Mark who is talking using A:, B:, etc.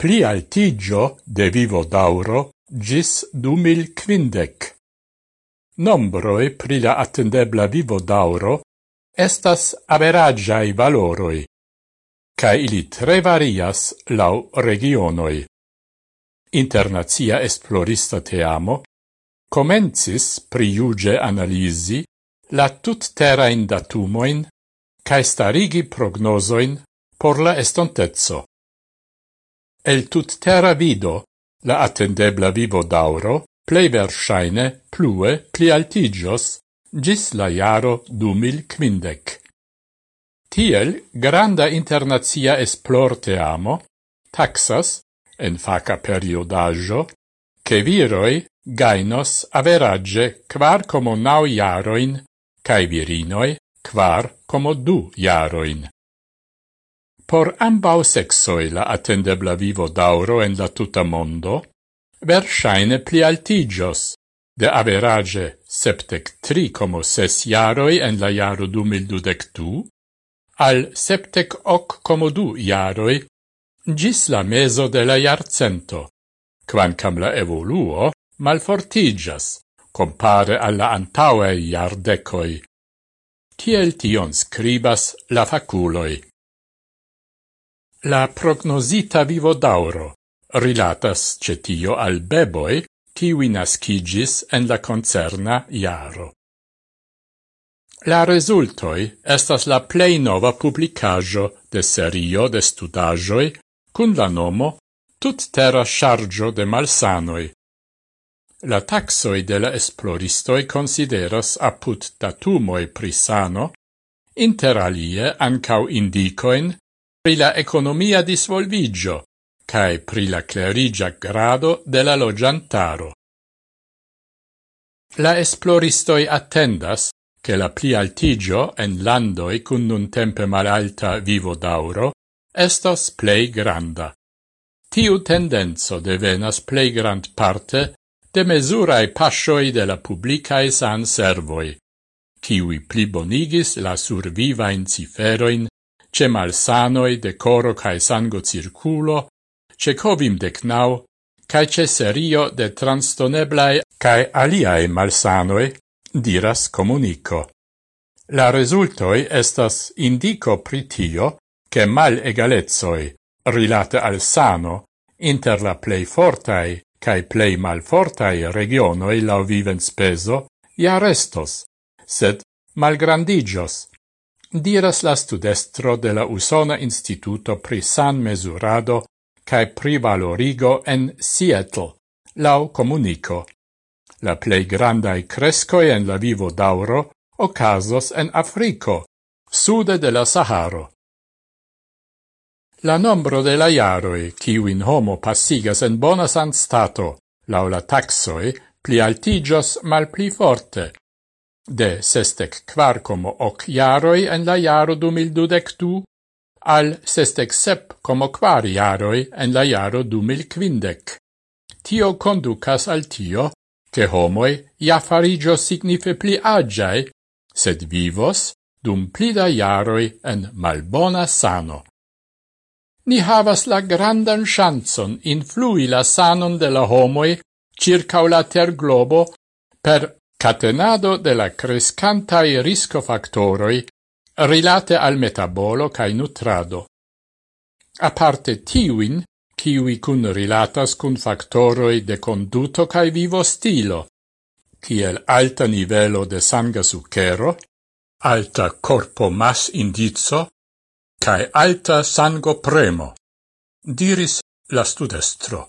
A: pli altigio de vivo dauro gis du mil quindec. Nombroi pri la attendebla vivo dauro estas averagiai valoroi, ca ili tre varias lau regionoi. Internazia esplorista teamo comencis priuge analisi la tut tutterain datumoin ca starigi prognosoin por la estontezzo. El tut terra vido, la attendebla vivo dauro, plei versaine plue pli altigios, gis la iaro du mil quindec. Tiel granda internazia esplor te amo, taxas, en faca periodaggio, che viroi gainos average quar como nau iaroin, cae virinoi quar como du iaroin. Por ambau sexoi la attendebla vivo dauro en la tuta mondo, versaine pli altigios, de average septec tri como ses jaroi en la jaro du mil du, al septec hoc como du jaroi, gis la meso de la jarcento, quancam la evoluo malfortigias, compare alla antaue iardecoi. Tiel tion scribas la faculoi. La prognosita vivo dauro rilatas cetio al beboi kiwi nascigis en la concerna iaro. La resultoi estas la plei nova publicajo de serio de studajoi cun la nomo Tut terra chargio de malsanoi. La taxoi de la esploristoi consideras aput datumoi prisano, inter alie ancau indicoin pri la economia disvolvigio cae pri la clerigia grado de la logiantaro. La esploristoi attendas che la pli altigio en landoi cun nun tempe malalta vivo dauro estos plei granda. Tiu tendenzo devenas plei grand parte de mesurae pascioi de la publicae san servoi, kiwi plibonigis la survivain ciferoin ce malsanoi de coro cae sango circulo, ce covim decnau, cae ce serio de transtoneblai cae aliae malsanoi, diras comunico. La resultoi estas indico pritio che mal egalezoi, rilate al sano, inter la plei fortai cae plei malfortai regionoi lau vivens peso, ja restos, sed malgrandigios, diras la studestro de la Usona Instituto pri San Mesurado cae pri valorigo en Seattle, lau comunico. La plei grandai crescoi en la vivo dauro ocasos en Africo, sude de la Saharo. La nombro de la iaroi, ciuin homo passigas en bona san stato, lau la taxoi, pli altigios mal pli forte, de sestec quar como hoc iaroi en la iaro du mil dudec du, al sestec sep como kvar iaroi en la iaro du mil quindec. Tio conducas al tio, che homoi ia farigio signife pli agiae, sed vivos dum pli da iaroi en malbona sano. Ni havas la grandan chanson influi la sanon de la homoi circa la ter globo per Catenado de la crescantai riscofactoroi rilate al metabolo cae nutrado. Aparte tiwin, kiui cun rilatas cun factoroi de conduto cae vivo stilo, kiel alta nivelo de sanga sucero, alta corpo mas indizo, cae alta sango premo, diris la studestro.